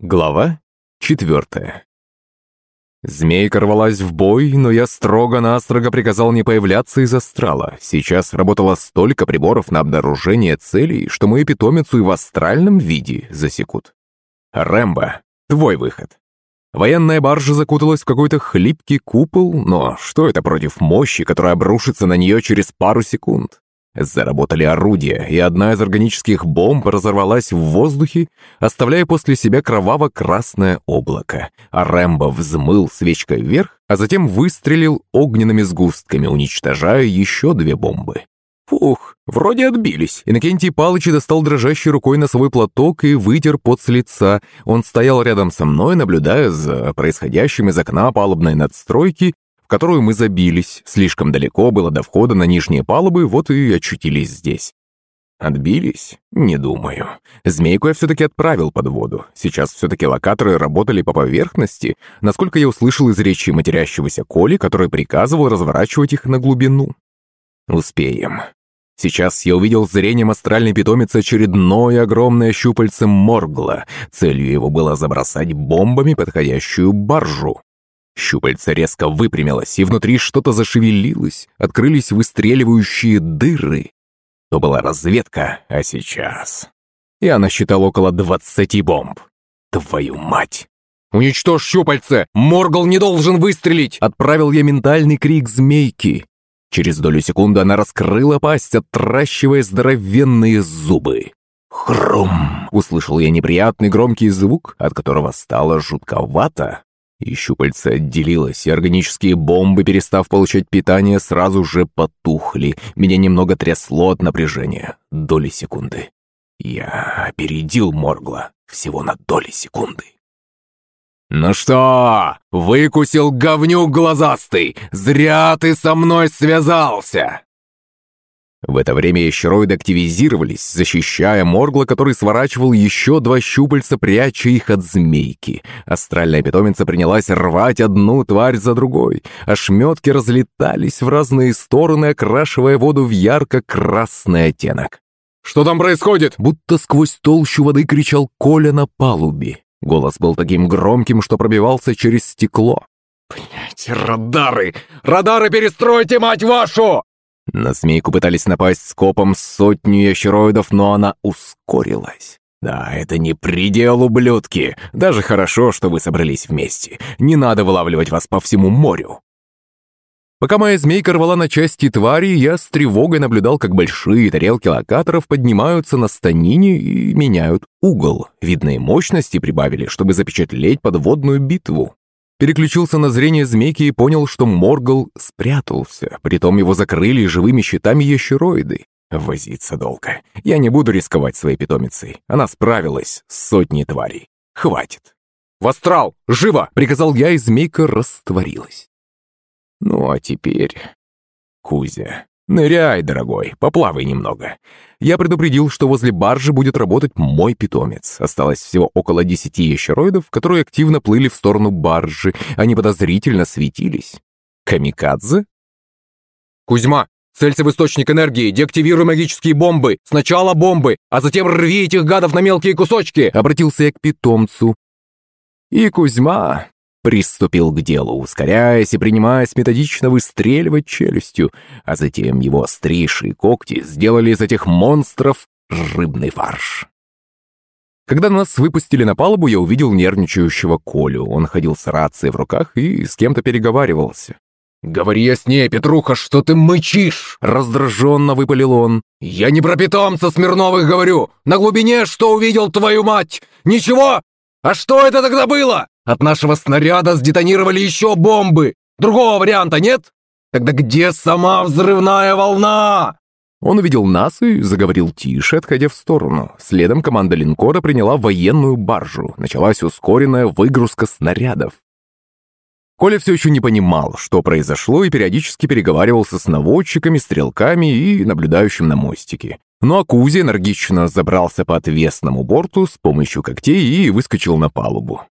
Глава четвертая. Змейка рвалась в бой, но я строго-настрого приказал не появляться из астрала. Сейчас работало столько приборов на обнаружение целей, что мою питомицу и в астральном виде засекут. Рэмбо, твой выход. Военная баржа закуталась в какой-то хлипкий купол, но что это против мощи, которая обрушится на нее через пару секунд? Заработали орудия, и одна из органических бомб разорвалась в воздухе, оставляя после себя кроваво-красное облако. А Рэмбо взмыл свечкой вверх, а затем выстрелил огненными сгустками, уничтожая еще две бомбы. Фух, вроде отбились. Иннокентий Палыч достал дрожащей рукой носовой платок и вытер пот с лица. Он стоял рядом со мной, наблюдая за происходящим из окна палубной надстройки в которую мы забились. Слишком далеко было до входа на нижние палубы, вот и очутились здесь. Отбились? Не думаю. Змейку я все-таки отправил под воду. Сейчас все-таки локаторы работали по поверхности, насколько я услышал из речи матерящегося Коли, который приказывал разворачивать их на глубину. Успеем. Сейчас я увидел зрением астральной питомицы очередное огромное щупальце Моргла. Целью его было забросать бомбами подходящую баржу. Щупальце резко выпрямилось, и внутри что-то зашевелилось, открылись выстреливающие дыры. То была разведка, а сейчас... Я насчитал около двадцати бомб. Твою мать! «Уничтожь щупальце! Моргал не должен выстрелить!» Отправил я ментальный крик змейки. Через долю секунды она раскрыла пасть, отращивая здоровенные зубы. «Хрум!» — услышал я неприятный громкий звук, от которого стало жутковато. И щупальце отделилось, и органические бомбы, перестав получать питание, сразу же потухли. Меня немного трясло от напряжения. Доли секунды. Я опередил Моргла всего на доли секунды. «Ну что, выкусил говнюк глазастый? Зря ты со мной связался!» В это время ящероиды активизировались, защищая Моргла, который сворачивал еще два щупальца, пряча их от змейки. Астральная питомица принялась рвать одну тварь за другой. Ошметки разлетались в разные стороны, окрашивая воду в ярко-красный оттенок. «Что там происходит?» Будто сквозь толщу воды кричал Коля на палубе. Голос был таким громким, что пробивался через стекло. «Блядь, радары! Радары перестройте, мать вашу!» На змейку пытались напасть скопом сотню ящероидов, но она ускорилась. Да, это не предел, ублюдки. Даже хорошо, что вы собрались вместе. Не надо вылавливать вас по всему морю. Пока моя змейка рвала на части твари, я с тревогой наблюдал, как большие тарелки локаторов поднимаются на станине и меняют угол. Видно, и мощности прибавили, чтобы запечатлеть подводную битву. Переключился на зрение змейки и понял, что Моргал спрятался. Притом его закрыли живыми щитами ящероиды. Возиться долго. Я не буду рисковать своей питомицей. Она справилась с сотней тварей. Хватит. «В астрал! Живо!» — приказал я, и змейка растворилась. Ну а теперь... Кузя. «Ныряй, дорогой, поплавай немного. Я предупредил, что возле баржи будет работать мой питомец. Осталось всего около десяти ящероидов, которые активно плыли в сторону баржи. Они подозрительно светились. Камикадзе? «Кузьма, целься в источник энергии, деактивируй магические бомбы. Сначала бомбы, а затем рви этих гадов на мелкие кусочки!» Обратился я к питомцу. И Кузьма приступил к делу, ускоряясь и принимаясь методично выстреливать челюстью, а затем его острейшие когти сделали из этих монстров рыбный фарш. Когда нас выпустили на палубу, я увидел нервничающего Колю. Он ходил с рацией в руках и с кем-то переговаривался. «Говори яснее, Петруха, что ты мычишь!» Раздраженно выпалил он. «Я не про питомца Смирновых говорю! На глубине что увидел, твою мать? Ничего? А что это тогда было?» От нашего снаряда сдетонировали еще бомбы. Другого варианта нет? Тогда где сама взрывная волна?» Он увидел нас и заговорил тише, отходя в сторону. Следом команда линкора приняла военную баржу. Началась ускоренная выгрузка снарядов. Коля все еще не понимал, что произошло, и периодически переговаривался с наводчиками, стрелками и наблюдающим на мостике. Ну а Кузя энергично забрался по отвесному борту с помощью когтей и выскочил на палубу.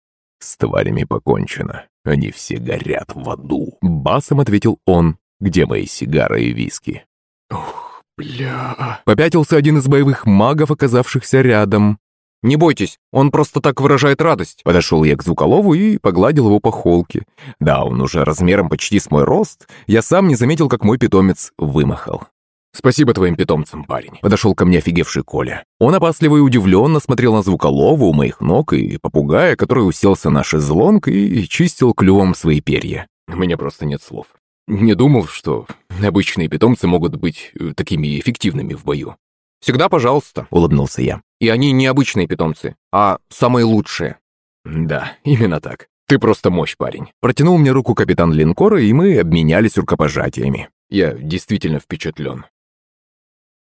«С тварями покончено. Они все горят в аду», — басом ответил он. «Где мои сигары и виски?» «Ух, бля...» Попятился один из боевых магов, оказавшихся рядом. «Не бойтесь, он просто так выражает радость». Подошел я к Звуколову и погладил его по холке. Да, он уже размером почти с мой рост. Я сам не заметил, как мой питомец вымахал. «Спасибо твоим питомцам, парень», — подошел ко мне офигевший Коля. Он опасливо и удивленно смотрел на Звуколова у моих ног и попугая, который уселся на шезлонг и чистил клювом свои перья. У меня просто нет слов. Не думал, что обычные питомцы могут быть э, такими эффективными в бою. «Всегда пожалуйста», — улыбнулся я. «И они не обычные питомцы, а самые лучшие». «Да, именно так. Ты просто мощь, парень». Протянул мне руку капитан линкора, и мы обменялись рукопожатиями. Я действительно впечатлен.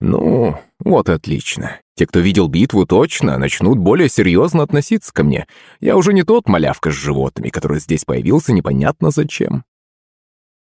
Ну, вот отлично. Те, кто видел битву, точно начнут более серьезно относиться ко мне. Я уже не тот малявка с животными, который здесь появился непонятно зачем.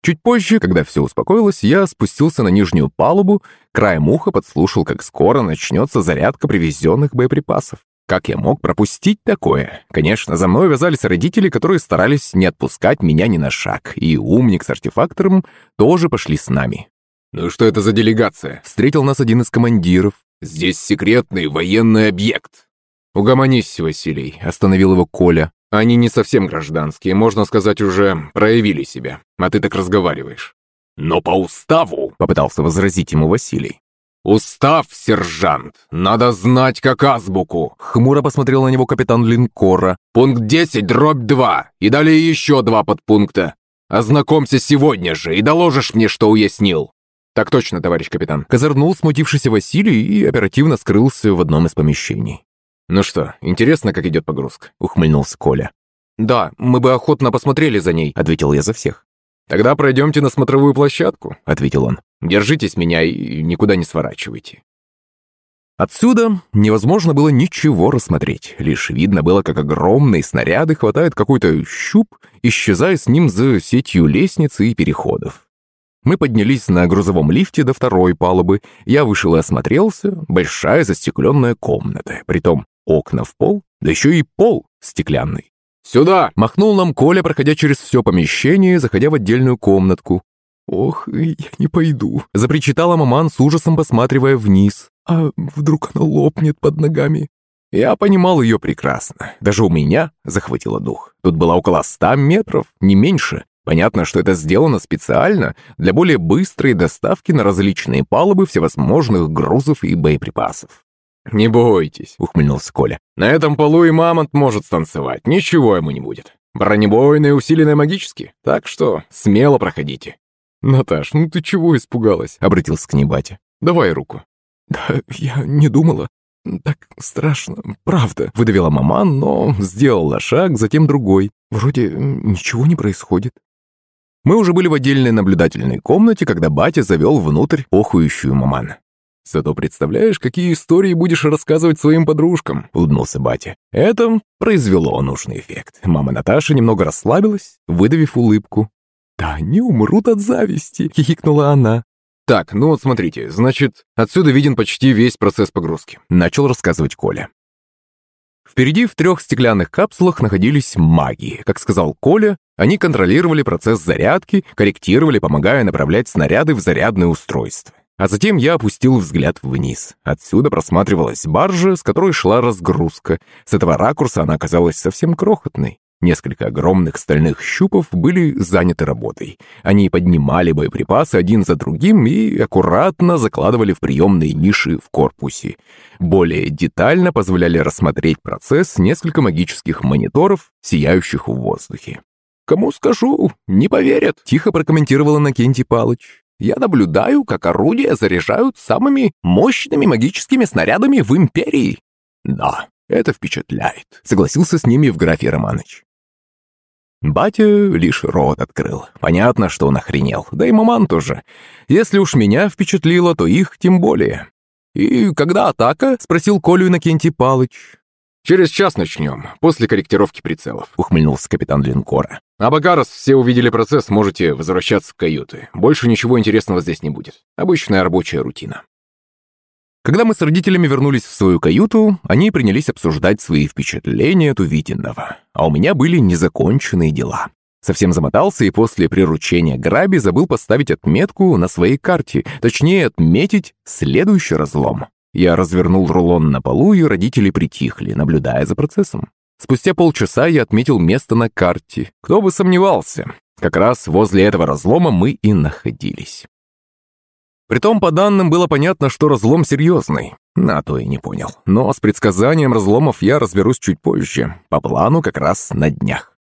Чуть позже, когда все успокоилось, я спустился на нижнюю палубу, краем уха подслушал, как скоро начнется зарядка привезенных боеприпасов. Как я мог пропустить такое? Конечно, за мной вязались родители, которые старались не отпускать меня ни на шаг, и умник с артефактором тоже пошли с нами. «Ну что это за делегация?» Встретил нас один из командиров. «Здесь секретный военный объект». «Угомонись, Василий», — остановил его Коля. Они не совсем гражданские, можно сказать, уже проявили себя. А ты так разговариваешь. Но по уставу, попытался возразить ему Василий. «Устав, сержант! Надо знать как азбуку!» Хмуро посмотрел на него капитан линкора. «Пункт 10, дробь 2, и далее еще два подпункта. Ознакомься сегодня же и доложишь мне, что уяснил». «Так точно, товарищ капитан». Козырнул смутившийся Василий и оперативно скрылся в одном из помещений. «Ну что, интересно, как идет погрузка?» — ухмыльнулся Коля. «Да, мы бы охотно посмотрели за ней», — ответил я за всех. «Тогда пройдемте на смотровую площадку», — ответил он. «Держитесь меня и никуда не сворачивайте». Отсюда невозможно было ничего рассмотреть, лишь видно было, как огромные снаряды хватают какой-то щуп, исчезая с ним за сетью лестниц и переходов. Мы поднялись на грузовом лифте до второй палубы, я вышел и осмотрелся, большая застекленная комната, притом окна в пол, да еще и пол стеклянный. «Сюда!» — махнул нам Коля, проходя через все помещение, заходя в отдельную комнатку. «Ох, я не пойду», — запричитала маман с ужасом, посматривая вниз. «А вдруг она лопнет под ногами?» Я понимал ее прекрасно. Даже у меня захватило дух. Тут было около ста метров, не меньше. Понятно, что это сделано специально для более быстрой доставки на различные палубы всевозможных грузов и боеприпасов. «Не бойтесь», — ухмыльнулся Коля. «На этом полу и мамонт может станцевать, ничего ему не будет. Бронебойные усиленные магически, так что смело проходите». «Наташ, ну ты чего испугалась?» — обратился к ней батя. «Давай руку». «Да я не думала. Так страшно, правда», — выдавила маман, но сделала шаг, затем другой. «Вроде ничего не происходит». Мы уже были в отдельной наблюдательной комнате, когда батя завел внутрь охующую маман. Зато представляешь, какие истории будешь рассказывать своим подружкам», — улыбнулся батя. Это произвело нужный эффект. Мама Наташа немного расслабилась, выдавив улыбку. «Да они умрут от зависти», — хихикнула она. «Так, ну вот смотрите, значит, отсюда виден почти весь процесс погрузки», — начал рассказывать Коля. Впереди в трех стеклянных капсулах находились маги. Как сказал Коля, они контролировали процесс зарядки, корректировали, помогая направлять снаряды в зарядное устройство. А затем я опустил взгляд вниз. Отсюда просматривалась баржа, с которой шла разгрузка. С этого ракурса она оказалась совсем крохотной. Несколько огромных стальных щупов были заняты работой. Они поднимали боеприпасы один за другим и аккуратно закладывали в приемные ниши в корпусе. Более детально позволяли рассмотреть процесс несколько магических мониторов, сияющих в воздухе. «Кому скажу, не поверят», — тихо прокомментировала Накентий Палыч. Я наблюдаю, как орудия заряжают самыми мощными магическими снарядами в Империи. Да, это впечатляет, согласился с ними в графе Романыч. Батя лишь рот открыл. Понятно, что он охренел. Да и маман тоже. Если уж меня впечатлило, то их тем более. «И когда атака?» — спросил Колю Иннокентий Палыч. «Через час начнем, после корректировки прицелов», — ухмыльнулся капитан линкора. «А раз все увидели процесс, можете возвращаться в каюты. Больше ничего интересного здесь не будет. Обычная рабочая рутина». Когда мы с родителями вернулись в свою каюту, они принялись обсуждать свои впечатления от увиденного. А у меня были незаконченные дела. Совсем замотался и после приручения Граби забыл поставить отметку на своей карте, точнее отметить следующий разлом. Я развернул рулон на полу, и родители притихли, наблюдая за процессом. Спустя полчаса я отметил место на карте. Кто бы сомневался. Как раз возле этого разлома мы и находились. Притом, по данным, было понятно, что разлом серьезный. На то и не понял. Но с предсказанием разломов я разберусь чуть позже. По плану как раз на днях.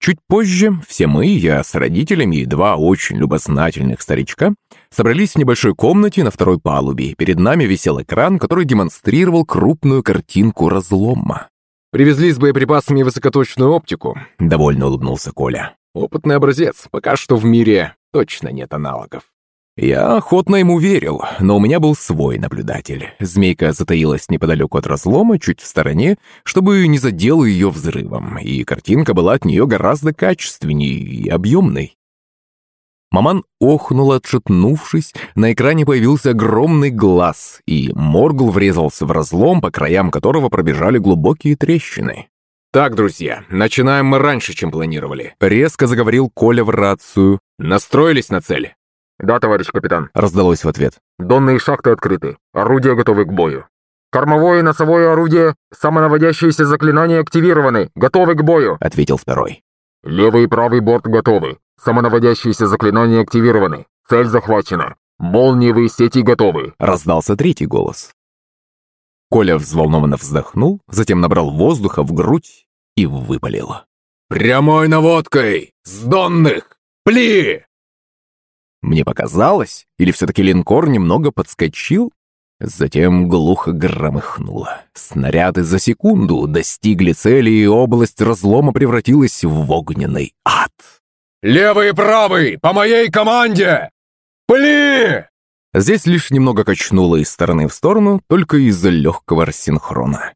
Чуть позже все мы, я с родителями и два очень любознательных старичка, собрались в небольшой комнате на второй палубе. Перед нами висел экран, который демонстрировал крупную картинку разлома. «Привезли с боеприпасами высокоточную оптику», — довольно улыбнулся Коля. «Опытный образец. Пока что в мире точно нет аналогов». Я охотно ему верил, но у меня был свой наблюдатель. Змейка затаилась неподалеку от разлома, чуть в стороне, чтобы не задел ее взрывом, и картинка была от нее гораздо качественнее и объемной. Маман охнул, отшатнувшись, на экране появился огромный глаз, и Моргл врезался в разлом, по краям которого пробежали глубокие трещины. «Так, друзья, начинаем мы раньше, чем планировали», — резко заговорил Коля в рацию. «Настроились на цель?» «Да, товарищ капитан», — раздалось в ответ. «Донные шахты открыты. Орудия готовы к бою. Кормовое и носовое орудие, самонаводящиеся заклинания активированы. Готовы к бою», — ответил второй. «Левый и правый борт готовы. Самонаводящиеся заклинания активированы. Цель захвачена. Молниевые сети готовы», — раздался третий голос. Коля взволнованно вздохнул, затем набрал воздуха в грудь и выпалил. «Прямой наводкой! С донных! Пли!» Мне показалось, или все-таки линкор немного подскочил? Затем глухо громыхнуло. Снаряды за секунду достигли цели, и область разлома превратилась в огненный ад. «Левый и правый! По моей команде! Пли!» Здесь лишь немного качнуло из стороны в сторону, только из-за легкого рассинхрона.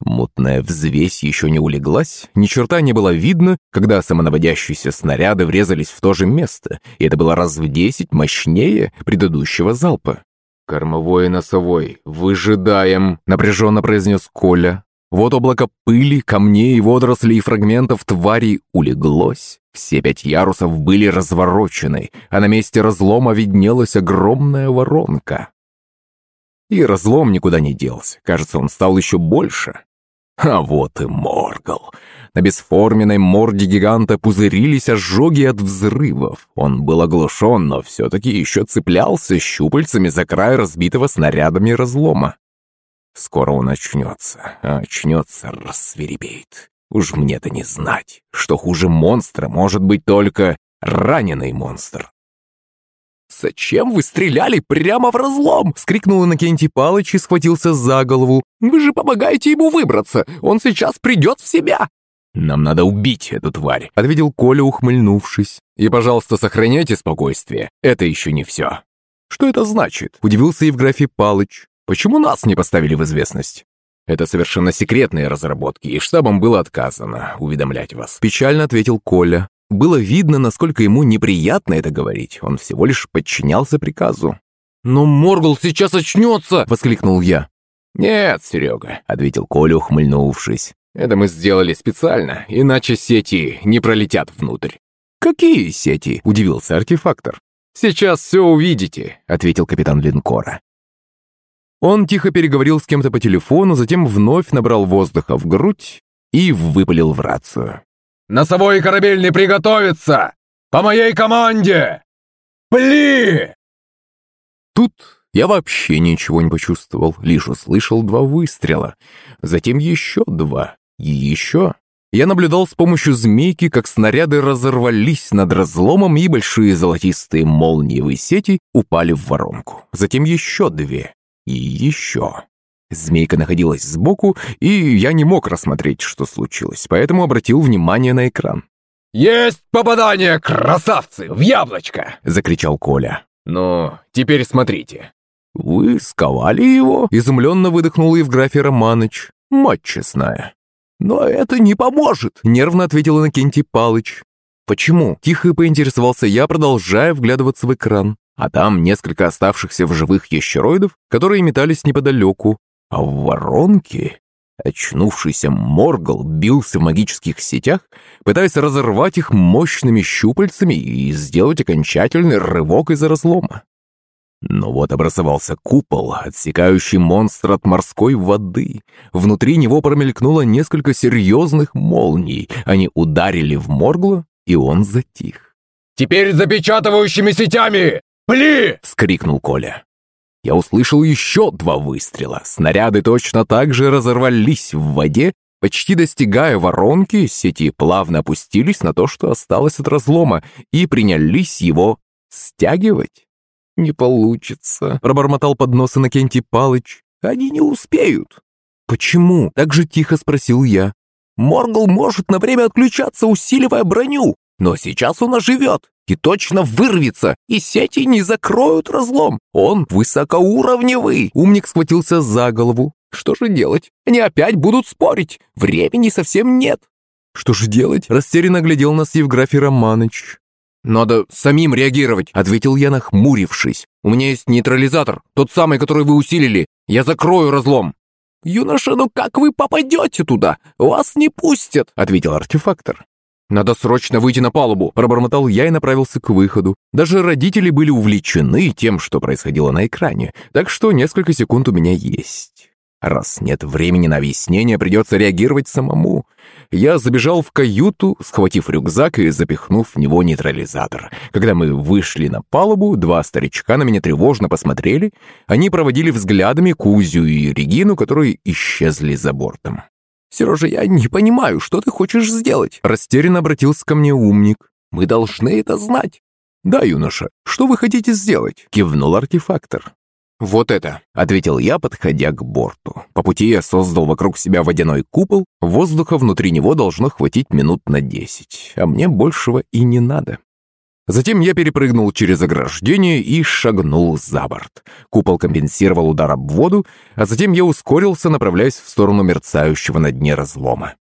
Мутная взвесь еще не улеглась, ни черта не было видно, когда самонаводящиеся снаряды врезались в то же место, и это было раз в десять мощнее предыдущего залпа. «Кормовой и носовой, выжидаем», — напряженно произнес Коля. Вот облако пыли, камней, водорослей и фрагментов тварей улеглось. Все пять ярусов были разворочены, а на месте разлома виднелась огромная воронка. И разлом никуда не делся. Кажется, он стал еще больше. А вот и Моргал. На бесформенной морде гиганта пузырились ожоги от взрывов. Он был оглушен, но все-таки еще цеплялся щупальцами за край разбитого снарядами разлома. Скоро он очнется, а очнется, рассверепеет. Уж мне-то не знать, что хуже монстра может быть только раненый монстр. «Зачем вы стреляли прямо в разлом?» — скрикнул Иннокентий Палыч и схватился за голову. «Вы же помогаете ему выбраться! Он сейчас придет в себя!» «Нам надо убить эту тварь», — ответил Коля, ухмыльнувшись. «И, пожалуйста, сохраняйте спокойствие. Это еще не все». «Что это значит?» — удивился Евграфий Палыч. «Почему нас не поставили в известность?» «Это совершенно секретные разработки, и штабом было отказано уведомлять вас», — печально ответил Коля. Было видно, насколько ему неприятно это говорить. Он всего лишь подчинялся приказу. «Но Моргл сейчас очнется!» — воскликнул я. «Нет, Серега», — ответил Коля, ухмыльнувшись. «Это мы сделали специально, иначе сети не пролетят внутрь». «Какие сети?» — удивился артефактор. «Сейчас все увидите», — ответил капитан линкора. Он тихо переговорил с кем-то по телефону, затем вновь набрал воздуха в грудь и выпалил в рацию. Носовой и корабельный приготовиться! По моей команде! Пли!» Тут я вообще ничего не почувствовал, лишь услышал два выстрела, затем еще два и еще. Я наблюдал с помощью змейки, как снаряды разорвались над разломом, и большие золотистые молниевые сети упали в воронку. Затем еще две и еще. Змейка находилась сбоку, и я не мог рассмотреть, что случилось, поэтому обратил внимание на экран. «Есть попадание, красавцы, в яблочко!» — закричал Коля. «Ну, теперь смотрите». «Вы сковали его?» — изумленно выдохнул Евграфий Романыч. «Мать честная». «Но это не поможет!» — нервно ответил Иннокентий Палыч. «Почему?» — тихо поинтересовался я, продолжая вглядываться в экран. А там несколько оставшихся в живых ящероидов, которые метались неподалеку, а в воронке очнувшийся Моргал бился в магических сетях, пытаясь разорвать их мощными щупальцами и сделать окончательный рывок из разлома. Но вот образовался купол, отсекающий монстр от морской воды. Внутри него промелькнуло несколько серьезных молний. Они ударили в Моргло, и он затих. «Теперь запечатывающими сетями! Пли!» — скрикнул Коля. Я услышал еще два выстрела. Снаряды точно так же разорвались в воде, почти достигая воронки, сети плавно опустились на то, что осталось от разлома, и принялись его стягивать. «Не получится», — пробормотал под нос Иннокентий Палыч. «Они не успеют». «Почему?» — так же тихо спросил я. «Моргл может на время отключаться, усиливая броню, но сейчас он оживет и точно вырвется, и сети не закроют разлом. Он высокоуровневый!» Умник схватился за голову. «Что же делать? Они опять будут спорить. Времени совсем нет». «Что же делать?» – растерянно глядел нас Евграфий Романыч. «Надо самим реагировать», — ответил я, нахмурившись. «У меня есть нейтрализатор, тот самый, который вы усилили. Я закрою разлом». «Юноша, ну как вы попадете туда? Вас не пустят», — ответил артефактор. «Надо срочно выйти на палубу», – пробормотал я и направился к выходу. Даже родители были увлечены тем, что происходило на экране, так что несколько секунд у меня есть. Раз нет времени на объяснение, придется реагировать самому. Я забежал в каюту, схватив рюкзак и запихнув в него нейтрализатор. Когда мы вышли на палубу, два старичка на меня тревожно посмотрели. Они проводили взглядами Кузю и Регину, которые исчезли за бортом. «Сережа, я не понимаю, что ты хочешь сделать?» Растерянно обратился ко мне умник. «Мы должны это знать». «Да, юноша, что вы хотите сделать?» Кивнул артефактор. «Вот это», — ответил я, подходя к борту. По пути я создал вокруг себя водяной купол, воздуха внутри него должно хватить минут на десять, а мне большего и не надо. Затем я перепрыгнул через ограждение и шагнул за борт. Купол компенсировал удар об воду, а затем я ускорился, направляясь в сторону мерцающего на дне разлома.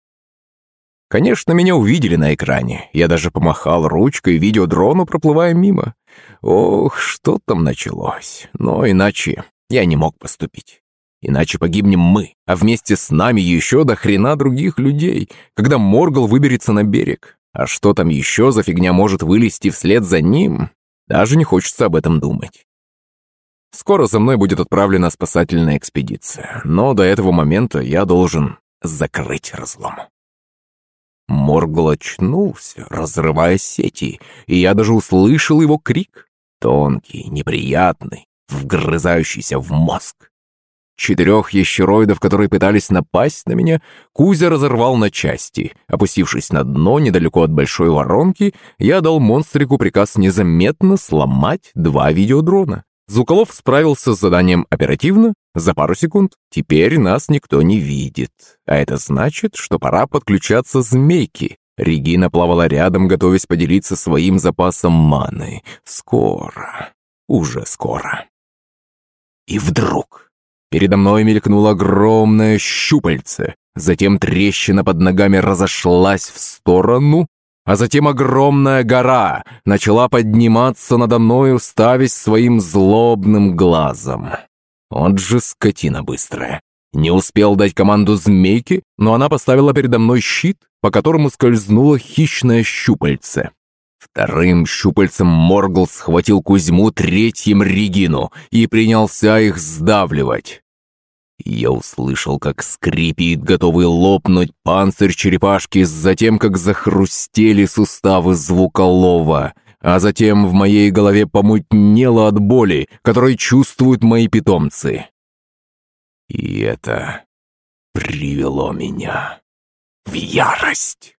Конечно, меня увидели на экране. Я даже помахал ручкой видеодрону, проплывая мимо. Ох, что там началось. Но иначе я не мог поступить. Иначе погибнем мы, а вместе с нами еще до хрена других людей, когда Моргал выберется на берег. А что там еще за фигня может вылезти вслед за ним? Даже не хочется об этом думать. Скоро за мной будет отправлена спасательная экспедиция, но до этого момента я должен закрыть разлом. Моргл очнулся, разрывая сети, и я даже услышал его крик. Тонкий, неприятный, вгрызающийся в мозг. Четырех ящероидов, которые пытались напасть на меня, Кузя разорвал на части. Опустившись на дно недалеко от большой воронки, я дал монстрику приказ незаметно сломать два видеодрона. Зуколов справился с заданием оперативно, за пару секунд. Теперь нас никто не видит. А это значит, что пора подключаться змейки. Регина плавала рядом, готовясь поделиться своим запасом маны. Скоро. Уже скоро. И вдруг... Передо мной мелькнуло огромное щупальце. Затем трещина под ногами разошлась в сторону, а затем огромная гора начала подниматься надо мной, уставясь своим злобным глазом. Вот же скотина быстрая. Не успел дать команду змейке, но она поставила передо мной щит, по которому скользнуло хищное щупальце. Вторым щупальцем Моргл схватил Кузьму, третьим Регину и принялся их сдавливать. Я услышал, как скрипит, готовый лопнуть панцирь черепашки, затем как захрустели суставы звуколова, а затем в моей голове помутнело от боли, которую чувствуют мои питомцы. И это привело меня в ярость.